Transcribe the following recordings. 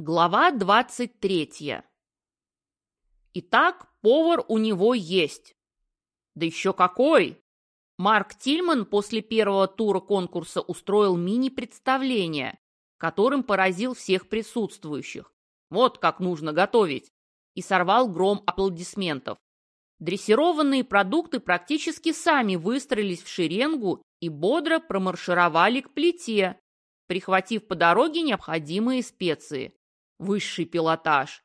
Глава 23. Итак, повар у него есть. Да еще какой! Марк Тильман после первого тура конкурса устроил мини-представление, которым поразил всех присутствующих. Вот как нужно готовить. И сорвал гром аплодисментов. Дрессированные продукты практически сами выстроились в шеренгу и бодро промаршировали к плите, прихватив по дороге необходимые специи высший пилотаж.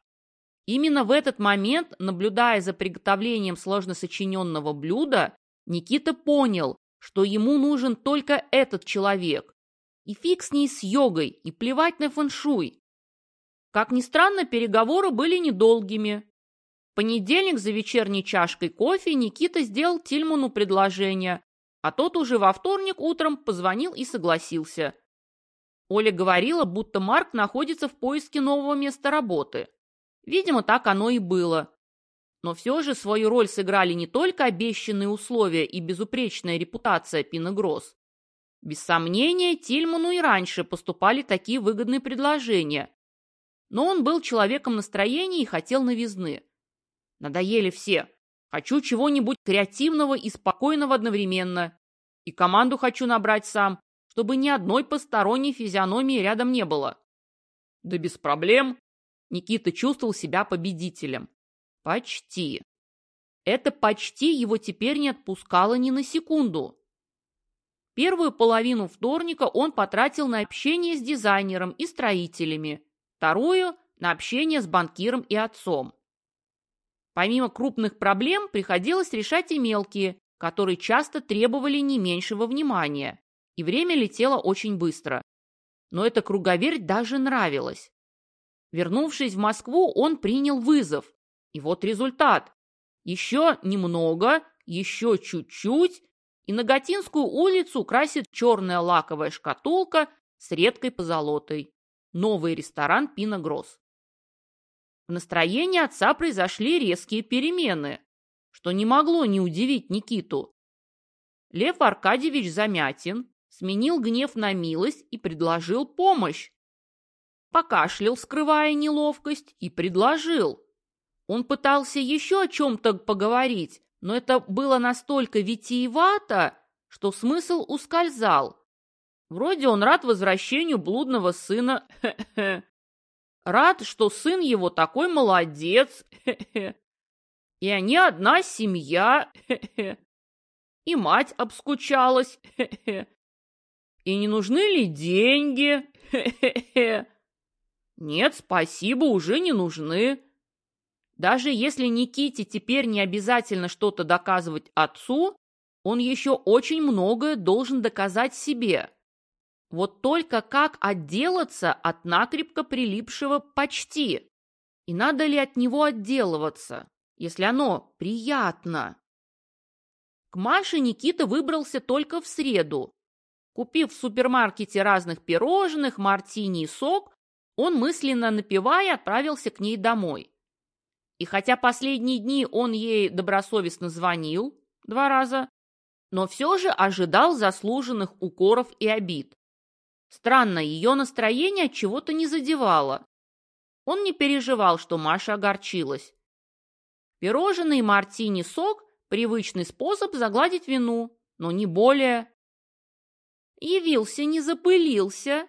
Именно в этот момент, наблюдая за приготовлением сложно сочиненного блюда, Никита понял, что ему нужен только этот человек. И фиг с ней с йогой, и плевать на фэншуй. Как ни странно, переговоры были недолгими. В понедельник за вечерней чашкой кофе Никита сделал Тильману предложение, а тот уже во вторник утром позвонил и согласился – Оля говорила, будто Марк находится в поиске нового места работы. Видимо, так оно и было. Но все же свою роль сыграли не только обещанные условия и безупречная репутация Пиногросс. Без сомнения, Тильману и раньше поступали такие выгодные предложения. Но он был человеком настроения и хотел новизны. Надоели все. Хочу чего-нибудь креативного и спокойного одновременно. И команду хочу набрать сам, чтобы ни одной посторонней физиономии рядом не было. Да без проблем. Никита чувствовал себя победителем. Почти. Это почти его теперь не отпускало ни на секунду. Первую половину вторника он потратил на общение с дизайнером и строителями, вторую – на общение с банкиром и отцом. Помимо крупных проблем приходилось решать и мелкие, которые часто требовали не меньшего внимания и время летело очень быстро. Но эта круговерть даже нравилась. Вернувшись в Москву, он принял вызов. И вот результат. Еще немного, еще чуть-чуть, и на Гатинскую улицу красит черная лаковая шкатулка с редкой позолотой. Новый ресторан Пина Гросс. В настроении отца произошли резкие перемены, что не могло не удивить Никиту. Лев Аркадьевич Замятин, сменил гнев на милость и предложил помощь. Покашлял, скрывая неловкость, и предложил. Он пытался еще о чем-то поговорить, но это было настолько витиевато, что смысл ускользал. Вроде он рад возвращению блудного сына. Рад, что сын его такой молодец. И они одна семья. И мать обскучалась. И не нужны ли деньги? Хе-хе-хе. Нет, спасибо, уже не нужны. Даже если Никите теперь не обязательно что-то доказывать отцу, он еще очень многое должен доказать себе. Вот только как отделаться от накрепко прилипшего почти? И надо ли от него отделываться, если оно приятно? К Маше Никита выбрался только в среду, Купив в супермаркете разных пирожных, мартини и сок, он мысленно напивая отправился к ней домой. И хотя последние дни он ей добросовестно звонил два раза, но все же ожидал заслуженных укоров и обид. Странно, ее настроение от чего-то не задевало. Он не переживал, что Маша огорчилась. Пирожные мартини сок – привычный способ загладить вину, но не более. Явился, не запылился.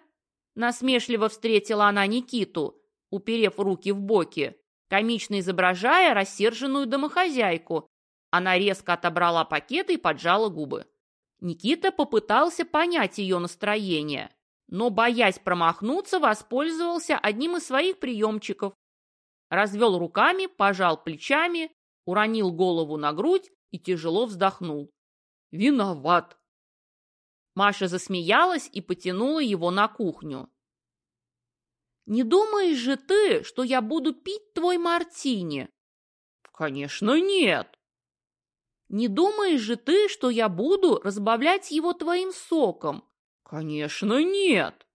Насмешливо встретила она Никиту, уперев руки в боки, комично изображая рассерженную домохозяйку. Она резко отобрала пакет и поджала губы. Никита попытался понять ее настроение, но, боясь промахнуться, воспользовался одним из своих приемчиков. Развел руками, пожал плечами, уронил голову на грудь и тяжело вздохнул. «Виноват!» Маша засмеялась и потянула его на кухню. «Не думаешь же ты, что я буду пить твой мартини?» «Конечно нет!» «Не думаешь же ты, что я буду разбавлять его твоим соком?» «Конечно нет!»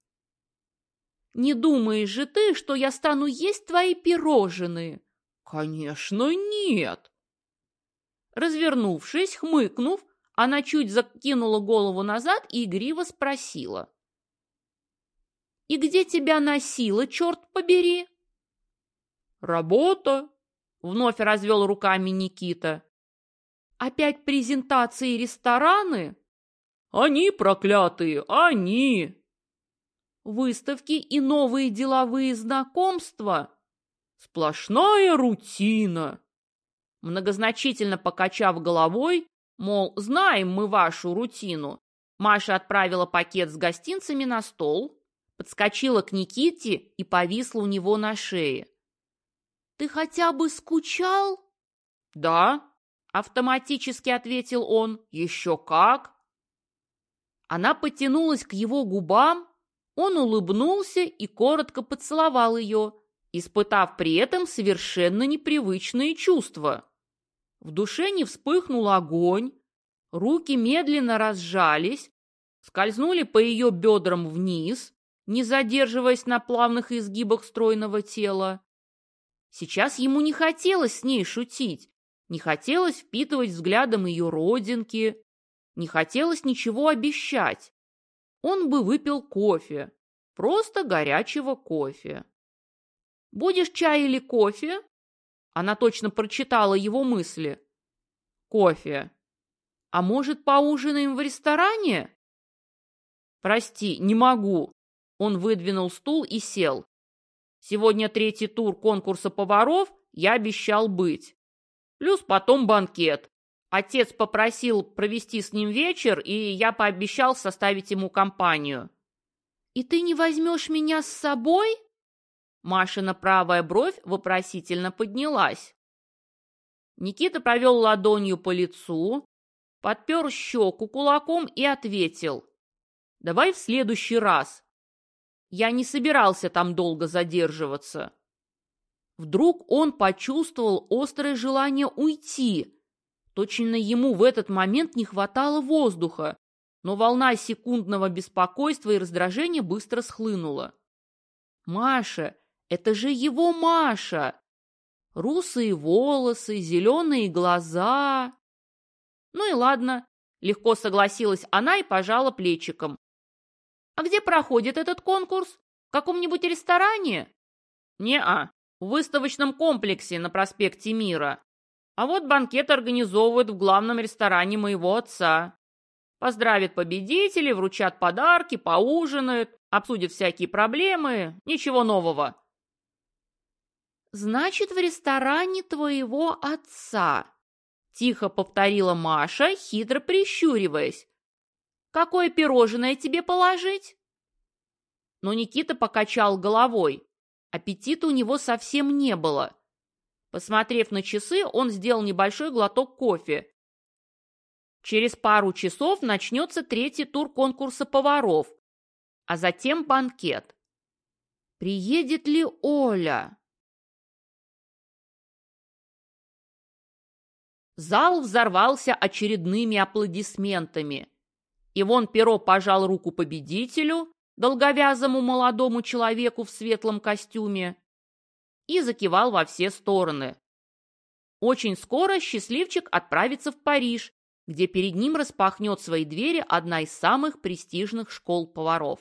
«Не думаешь же ты, что я стану есть твои пирожные?» «Конечно нет!» Развернувшись, хмыкнув, она чуть закинула голову назад и игриво спросила. И где тебя носило, черт побери? Работа, вновь развел руками Никита. Опять презентации и рестораны? Они проклятые, они! Выставки и новые деловые знакомства? Сплошная рутина. Многозначительно покачав головой, мол, знаем мы вашу рутину, Маша отправила пакет с гостинцами на стол, подскочила к Никите и повисла у него на шее. «Ты хотя бы скучал?» «Да», — автоматически ответил он. «Еще как!» Она потянулась к его губам, он улыбнулся и коротко поцеловал ее, испытав при этом совершенно непривычные чувства. В душе не вспыхнул огонь, руки медленно разжались, скользнули по ее бедрам вниз, не задерживаясь на плавных изгибах стройного тела. Сейчас ему не хотелось с ней шутить, не хотелось впитывать взглядом ее родинки, не хотелось ничего обещать. Он бы выпил кофе, просто горячего кофе. «Будешь чай или кофе?» Она точно прочитала его мысли. «Кофе. А может, поужинаем в ресторане?» «Прости, не могу». Он выдвинул стул и сел. «Сегодня третий тур конкурса поваров, я обещал быть. Плюс потом банкет. Отец попросил провести с ним вечер, и я пообещал составить ему компанию». «И ты не возьмешь меня с собой?» Машина правая бровь вопросительно поднялась. Никита провел ладонью по лицу, подпер щеку кулаком и ответил. «Давай в следующий раз. Я не собирался там долго задерживаться». Вдруг он почувствовал острое желание уйти. Точно ему в этот момент не хватало воздуха, но волна секундного беспокойства и раздражения быстро схлынула. «Маша, это же его Маша! Русые волосы, зеленые глаза. Ну и ладно, легко согласилась она и пожала плечиком. А где проходит этот конкурс? В каком-нибудь ресторане? Не-а, в выставочном комплексе на проспекте Мира. А вот банкет организовывают в главном ресторане моего отца. Поздравят победителей, вручат подарки, поужинают, обсудят всякие проблемы. Ничего нового. «Значит, в ресторане твоего отца», — тихо повторила Маша, хитро прищуриваясь. «Какое пирожное тебе положить?» Но Никита покачал головой. Аппетита у него совсем не было. Посмотрев на часы, он сделал небольшой глоток кофе. Через пару часов начнется третий тур конкурса поваров, а затем банкет. Приедет ли Оля? Зал взорвался очередными аплодисментами. Ивон Перо пожал руку победителю, долговязому молодому человеку в светлом костюме, и закивал во все стороны. Очень скоро счастливчик отправится в Париж, где перед ним распахнет свои двери одна из самых престижных школ поваров.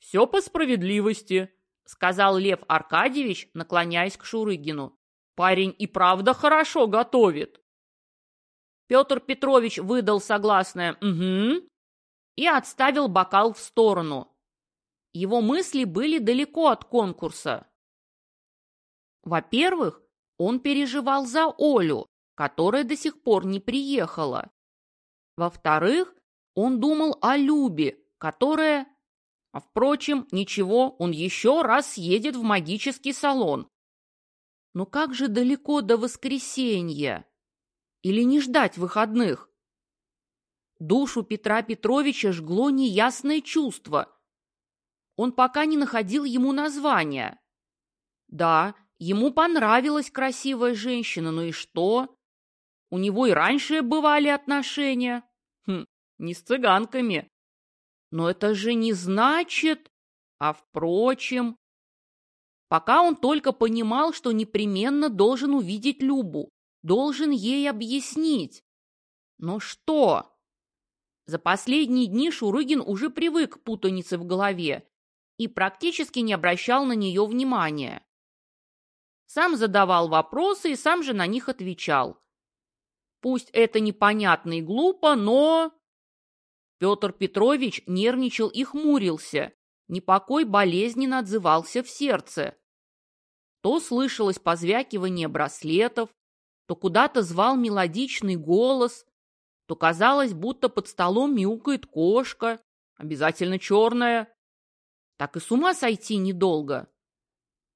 «Все по справедливости», — сказал Лев Аркадьевич, наклоняясь к Шурыгину. «Парень и правда хорошо готовит». Петр Петрович выдал согласное «угу» и отставил бокал в сторону. Его мысли были далеко от конкурса. Во-первых, он переживал за Олю, которая до сих пор не приехала. Во-вторых, он думал о Любе, которая... А впрочем, ничего, он еще раз съедет в магический салон. Но как же далеко до воскресенья? Или не ждать выходных? Душу Петра Петровича жгло неясное чувство. Он пока не находил ему названия. Да, ему понравилась красивая женщина, но и что? У него и раньше бывали отношения. Хм, не с цыганками. Но это же не значит... А впрочем... Пока он только понимал, что непременно должен увидеть Любу должен ей объяснить. Но что? За последние дни Шурыгин уже привык к путанице в голове и практически не обращал на нее внимания. Сам задавал вопросы и сам же на них отвечал. Пусть это непонятно и глупо, но... Петр Петрович нервничал и хмурился. Непокой болезненно отзывался в сердце. То слышалось позвякивание браслетов, то куда-то звал мелодичный голос, то казалось, будто под столом мяукает кошка, обязательно черная. Так и с ума сойти недолго.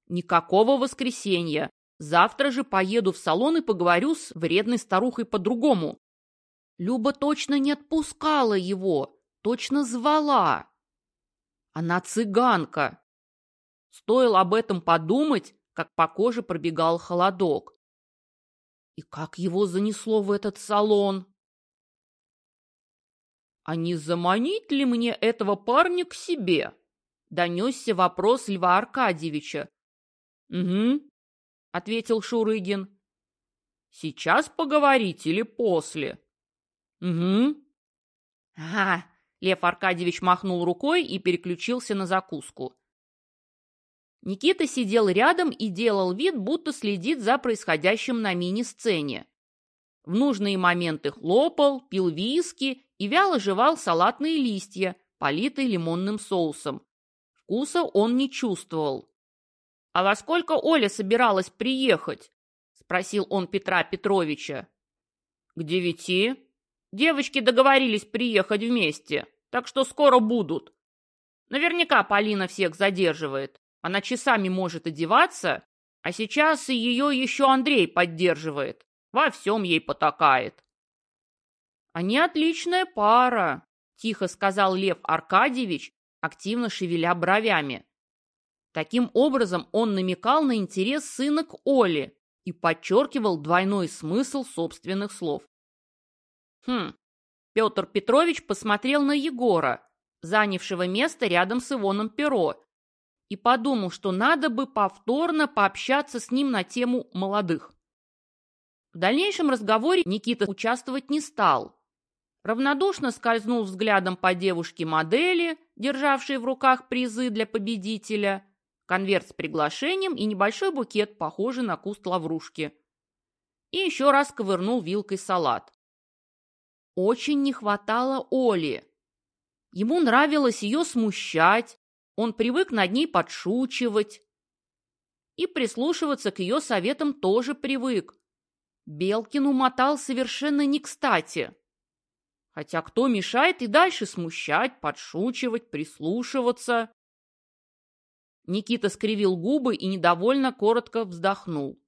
Никакого воскресенья. Завтра же поеду в салон и поговорю с вредной старухой по-другому. Люба точно не отпускала его, точно звала. Она цыганка. Стоило об этом подумать, как по коже пробегал холодок. И как его занесло в этот салон? «А не заманить ли мне этого парня к себе?» — донесся вопрос Льва Аркадьевича. «Угу», — ответил Шурыгин. «Сейчас поговорить или после?» «Угу». «Ага», — Лев Аркадьевич махнул рукой и переключился на закуску. Никита сидел рядом и делал вид, будто следит за происходящим на мини-сцене. В нужные моменты хлопал, пил виски и вяло жевал салатные листья, политые лимонным соусом. Вкуса он не чувствовал. «А во сколько Оля собиралась приехать?» – спросил он Петра Петровича. «К девяти. Девочки договорились приехать вместе, так что скоро будут. Наверняка Полина всех задерживает. Она часами может одеваться, а сейчас ее еще Андрей поддерживает. Во всем ей потакает. «Они отличная пара», – тихо сказал Лев Аркадьевич, активно шевеля бровями. Таким образом он намекал на интерес сына к Оле и подчеркивал двойной смысл собственных слов. Хм, Петр Петрович посмотрел на Егора, занявшего место рядом с Ивоном Перо, и подумал, что надо бы повторно пообщаться с ним на тему молодых. В дальнейшем разговоре Никита участвовать не стал. Равнодушно скользнул взглядом по девушке-модели, державшей в руках призы для победителя, конверт с приглашением и небольшой букет, похожий на куст лаврушки. И еще раз ковырнул вилкой салат. Очень не хватало Оли. Ему нравилось ее смущать, он привык над ней подшучивать. И прислушиваться к ее советам тоже привык. Белкин умотал совершенно не кстати. Хотя кто мешает и дальше смущать, подшучивать, прислушиваться? Никита скривил губы и недовольно коротко вздохнул.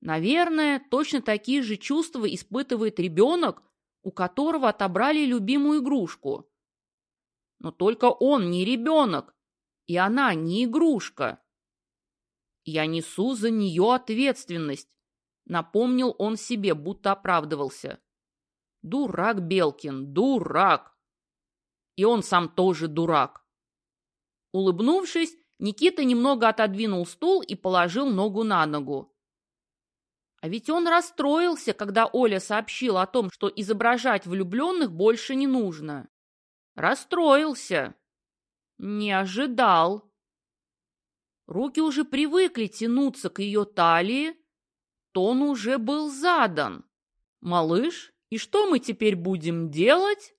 Наверное, точно такие же чувства испытывает ребенок, у которого отобрали любимую игрушку. Но только он не ребенок, и она не игрушка. Я несу за нее ответственность, напомнил он себе, будто оправдывался. Дурак Белкин, дурак! И он сам тоже дурак. Улыбнувшись, Никита немного отодвинул стул и положил ногу на ногу. А ведь он расстроился, когда Оля сообщила о том, что изображать влюбленных больше не нужно. Расстроился. Не ожидал. Руки уже привыкли тянуться к ее талии. Тон уже был задан. «Малыш, и что мы теперь будем делать?»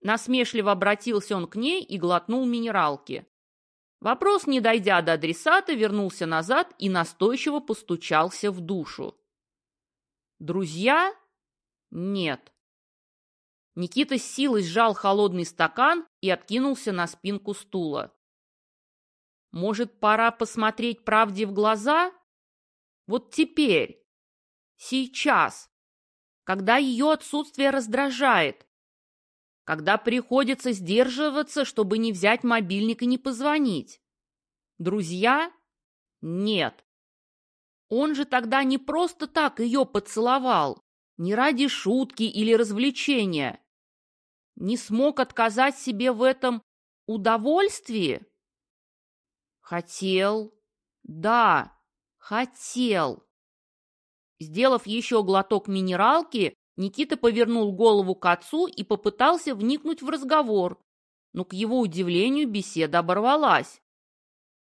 Насмешливо обратился он к ней и глотнул минералки. Вопрос, не дойдя до адресата, вернулся назад и настойчиво постучался в душу. «Друзья? Нет. Никита с силой сжал холодный стакан и откинулся на спинку стула. Может, пора посмотреть правде в глаза? Вот теперь, сейчас, когда ее отсутствие раздражает, когда приходится сдерживаться, чтобы не взять мобильник и не позвонить. Друзья? Нет. Он же тогда не просто так ее поцеловал, не ради шутки или развлечения не смог отказать себе в этом удовольствии? Хотел. Да, хотел. Сделав еще глоток минералки, Никита повернул голову к отцу и попытался вникнуть в разговор, но, к его удивлению, беседа оборвалась.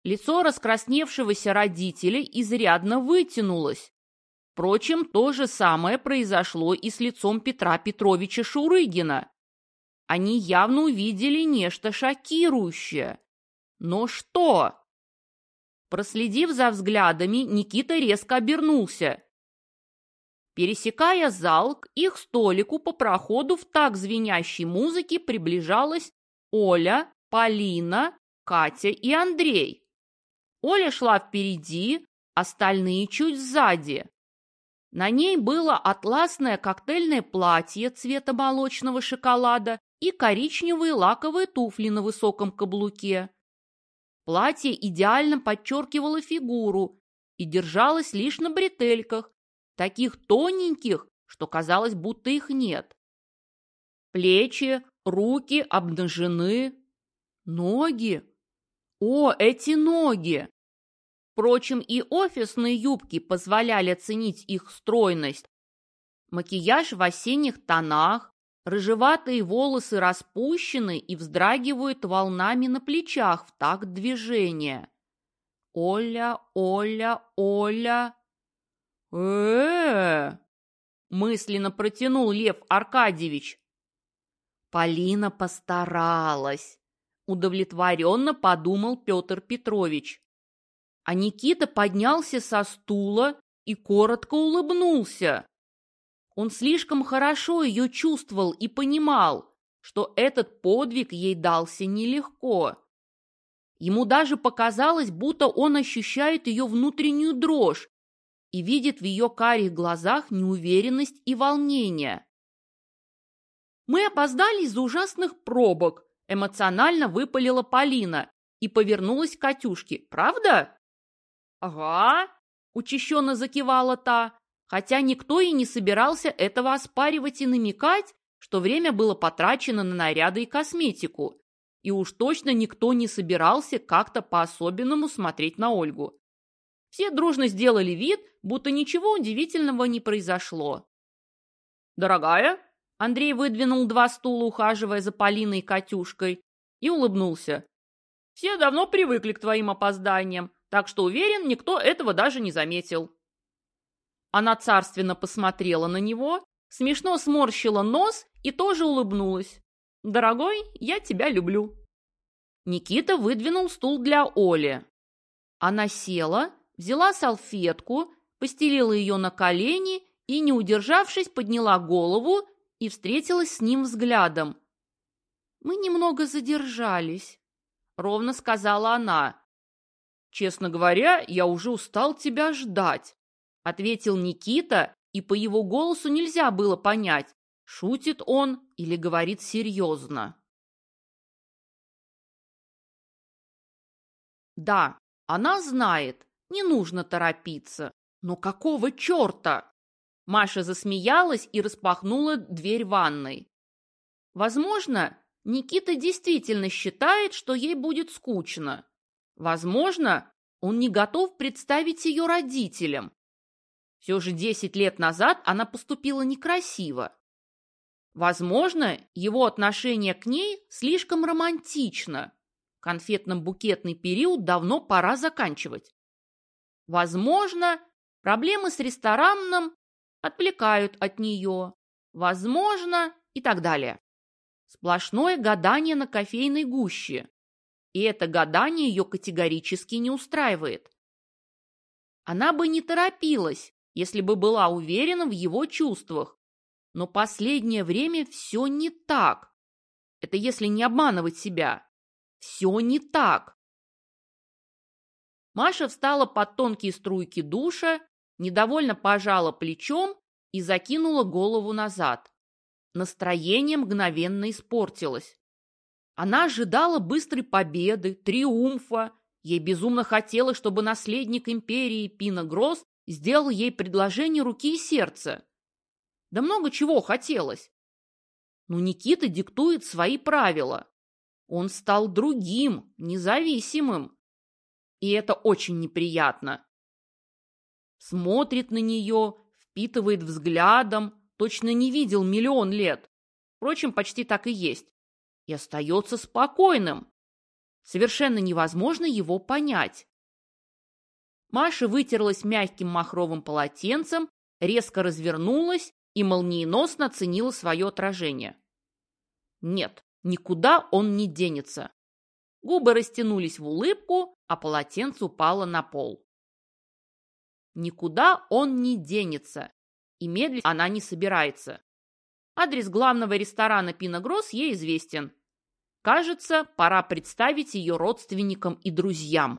Лицо раскрасневшегося родителя изрядно вытянулось. Впрочем, то же самое произошло и с лицом Петра Петровича Шурыгина. Они явно увидели нечто шокирующее. Но что? Проследив за взглядами, Никита резко обернулся. Пересекая зал, к их столику по проходу в так звенящей музыке приближалась Оля, Полина, Катя и Андрей. Оля шла впереди, остальные чуть сзади. На ней было атласное коктейльное платье цвета молочного шоколада и коричневые лаковые туфли на высоком каблуке. Платье идеально подчеркивало фигуру и держалось лишь на бретельках, таких тоненьких, что казалось, будто их нет. Плечи, руки обнажены. Ноги. О, эти ноги! Впрочем, и офисные юбки позволяли оценить их стройность. Макияж в осенних тонах, рыжеватые волосы распущены и вздрагивают волнами на плечах в такт движения. Оля, Оля, Оля э мысленно протянул Лев Аркадьевич. Полина постаралась, удовлетворенно подумал Петр Петрович. А Никита поднялся со стула и коротко улыбнулся. Он слишком хорошо ее чувствовал и понимал, что этот подвиг ей дался нелегко. Ему даже показалось, будто он ощущает ее внутреннюю дрожь и видит в ее карих глазах неуверенность и волнение. «Мы опоздали из-за ужасных пробок», – эмоционально выпалила Полина и повернулась к Катюшке. «Правда?» «Ага», – учащенно закивала та, хотя никто и не собирался этого оспаривать и намекать, что время было потрачено на наряды и косметику, и уж точно никто не собирался как-то по-особенному смотреть на Ольгу. Все дружно сделали вид, будто ничего удивительного не произошло. «Дорогая?» Андрей выдвинул два стула, ухаживая за Полиной и Катюшкой, и улыбнулся. «Все давно привыкли к твоим опозданиям, так что, уверен, никто этого даже не заметил». Она царственно посмотрела на него, смешно сморщила нос и тоже улыбнулась. «Дорогой, я тебя люблю». Никита выдвинул стул для Оли. Она села, взяла салфетку, постелила ее на колени и, не удержавшись, подняла голову и встретилась с ним взглядом. «Мы немного задержались», — ровно сказала она. «Честно говоря, я уже устал тебя ждать», — ответил Никита, и по его голосу нельзя было понять, шутит он или говорит серьезно. Да, она знает, не нужно торопиться. Но какого черта? Маша засмеялась и распахнула дверь ванной. Возможно, Никита действительно считает, что ей будет скучно. Возможно, он не готов представить ее родителям. Все же десять лет назад она поступила некрасиво. Возможно, его отношение к ней слишком романтично. Конфетно-букетный период давно пора заканчивать. Возможно, проблемы с рестораном отвлекают от нее. Возможно, и так далее. Сплошное гадание на кофейной гуще. И это гадание ее категорически не устраивает. Она бы не торопилась, если бы была уверена в его чувствах. Но последнее время все не так. Это если не обманывать себя. Все не так. Маша встала под тонкие струйки душа, недовольно пожала плечом и закинула голову назад. Настроение мгновенно испортилось. Она ожидала быстрой победы, триумфа. Ей безумно хотелось, чтобы наследник империи Пина Гросс сделал ей предложение руки и сердца. Да много чего хотелось. Но Никита диктует свои правила. Он стал другим, независимым. И это очень неприятно. Смотрит на нее, впитывает взглядом, точно не видел миллион лет. Впрочем, почти так и есть. И остается спокойным. Совершенно невозможно его понять. Маша вытерлась мягким махровым полотенцем, резко развернулась и молниеносно оценила свое отражение. Нет, никуда он не денется. Губы растянулись в улыбку, а полотенце упало на пол. Никуда он не денется, и медлить она не собирается. Адрес главного ресторана Пина Гросс ей известен. Кажется, пора представить ее родственникам и друзьям.